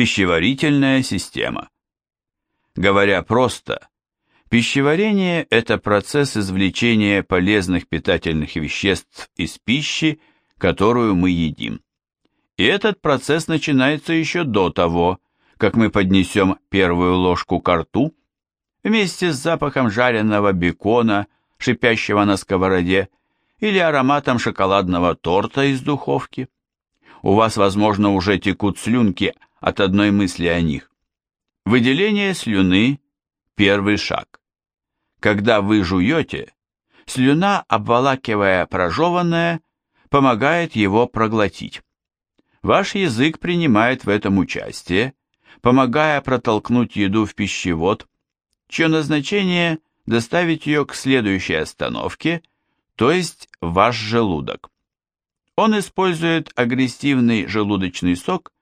Пищеварительная система. Говоря просто, пищеварение – это процесс извлечения полезных питательных веществ из пищи, которую мы едим. И этот процесс начинается еще до того, как мы поднесем первую ложку ко рту, вместе с запахом жареного бекона, шипящего на сковороде, или ароматом шоколадного торта из духовки. У вас, возможно, уже текут слюнки от одной мысли о них. Выделение слюны – первый шаг. Когда вы жуете, слюна, обволакивая прожеванное, помогает его проглотить. Ваш язык принимает в этом участие, помогая протолкнуть еду в пищевод, чье назначение – доставить ее к следующей остановке, то есть ваш желудок. Он использует агрессивный желудочный сок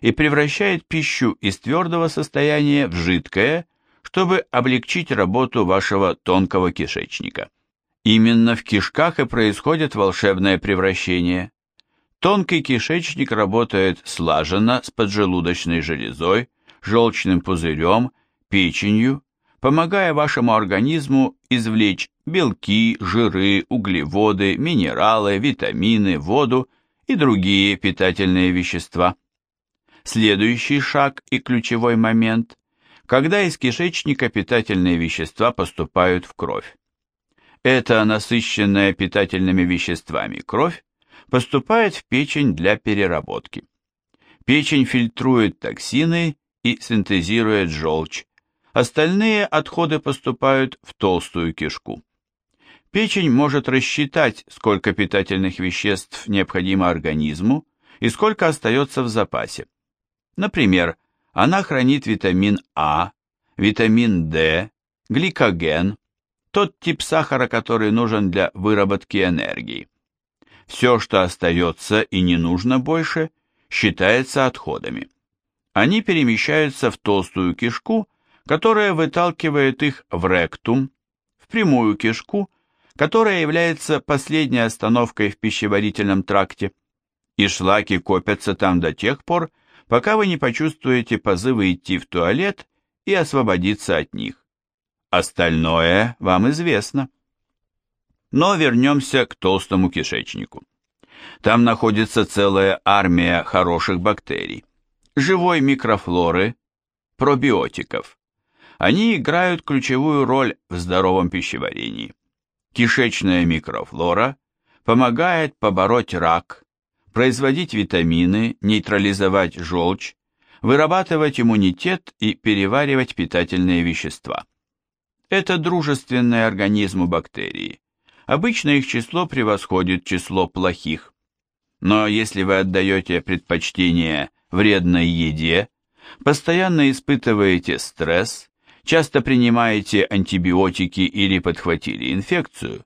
и превращает пищу из твердого состояния в жидкое, чтобы облегчить работу вашего тонкого кишечника. Именно в кишках и происходит волшебное превращение. Тонкий кишечник работает слаженно с поджелудочной железой, желчным пузырем, печенью, помогая вашему организму извлечь белки, жиры, углеводы, минералы, витамины, воду и другие питательные вещества. Следующий шаг и ключевой момент, когда из кишечника питательные вещества поступают в кровь. Эта насыщенная питательными веществами кровь поступает в печень для переработки. Печень фильтрует токсины и синтезирует желчь. Остальные отходы поступают в толстую кишку. Печень может рассчитать, сколько питательных веществ необходимо организму и сколько остается в запасе. Например, она хранит витамин А, витамин D, гликоген, тот тип сахара, который нужен для выработки энергии. Все, что остается и не нужно больше, считается отходами. Они перемещаются в толстую кишку, которая выталкивает их в ректум, в прямую кишку, которая является последней остановкой в пищеварительном тракте, и шлаки копятся там до тех пор, пока вы не почувствуете позывы идти в туалет и освободиться от них. Остальное вам известно. Но вернемся к толстому кишечнику. Там находится целая армия хороших бактерий, живой микрофлоры, пробиотиков. Они играют ключевую роль в здоровом пищеварении. Кишечная микрофлора помогает побороть рак, производить витамины, нейтрализовать желчь, вырабатывать иммунитет и переваривать питательные вещества. Это дружественные организму бактерии. Обычно их число превосходит число плохих. Но если вы отдаете предпочтение вредной еде, постоянно испытываете стресс, часто принимаете антибиотики или подхватили инфекцию,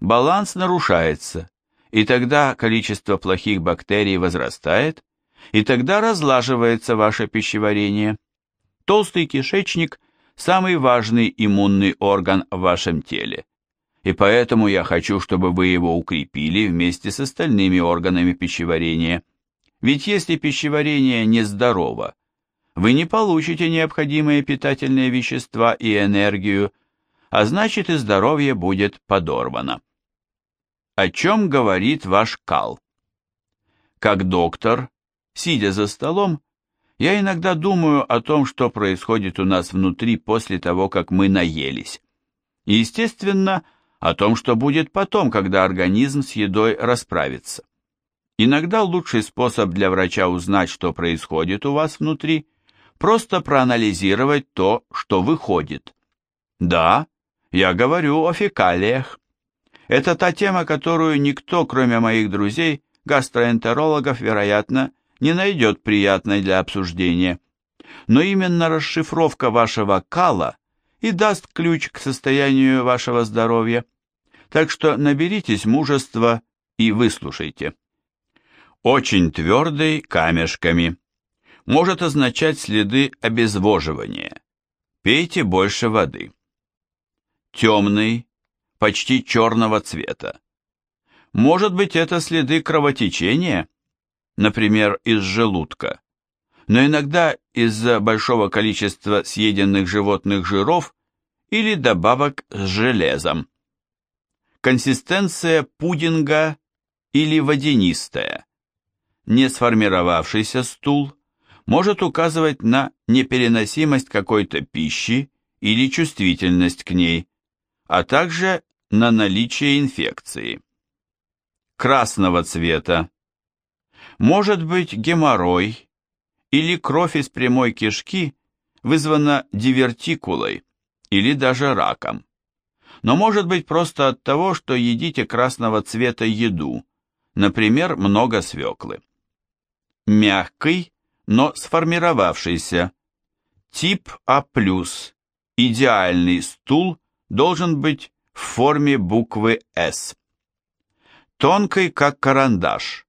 баланс нарушается, и тогда количество плохих бактерий возрастает, и тогда разлаживается ваше пищеварение. Толстый кишечник – самый важный иммунный орган в вашем теле, и поэтому я хочу, чтобы вы его укрепили вместе с остальными органами пищеварения. Ведь если пищеварение нездорово, вы не получите необходимые питательные вещества и энергию, а значит и здоровье будет подорвано. О чем говорит ваш кал? Как доктор, сидя за столом, я иногда думаю о том, что происходит у нас внутри после того, как мы наелись. И, естественно, о том, что будет потом, когда организм с едой расправится. Иногда лучший способ для врача узнать, что происходит у вас внутри, просто проанализировать то, что выходит. Да, я говорю о фекалиях. Это та тема, которую никто, кроме моих друзей, гастроэнтерологов, вероятно, не найдет приятной для обсуждения. Но именно расшифровка вашего кала и даст ключ к состоянию вашего здоровья. Так что наберитесь мужества и выслушайте. Очень твердый камешками. Может означать следы обезвоживания. Пейте больше воды. Темный, почти черного цвета. Может быть, это следы кровотечения, например, из желудка. но иногда из-за большого количества съеденных животных жиров или добавок с железом. Консистенция пудинга или водянистая. Не сформировавшийся стул может указывать на непереносимость какой-то пищи или чувствительность к ней, а также на наличие инфекции. Красного цвета. Может быть геморрой или кровь из прямой кишки вызвана дивертикулой или даже раком. Но может быть просто от того, что едите красного цвета еду, например, много свеклы. Мягкий, но сформировавшийся. Тип А+, идеальный стул должен быть в форме буквы «С». Тонкий, как карандаш.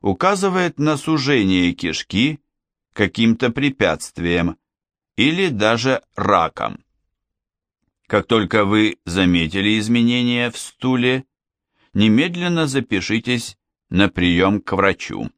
Указывает на сужение кишки каким-то препятствием или даже раком. Как только вы заметили изменения в стуле, немедленно запишитесь на прием к врачу.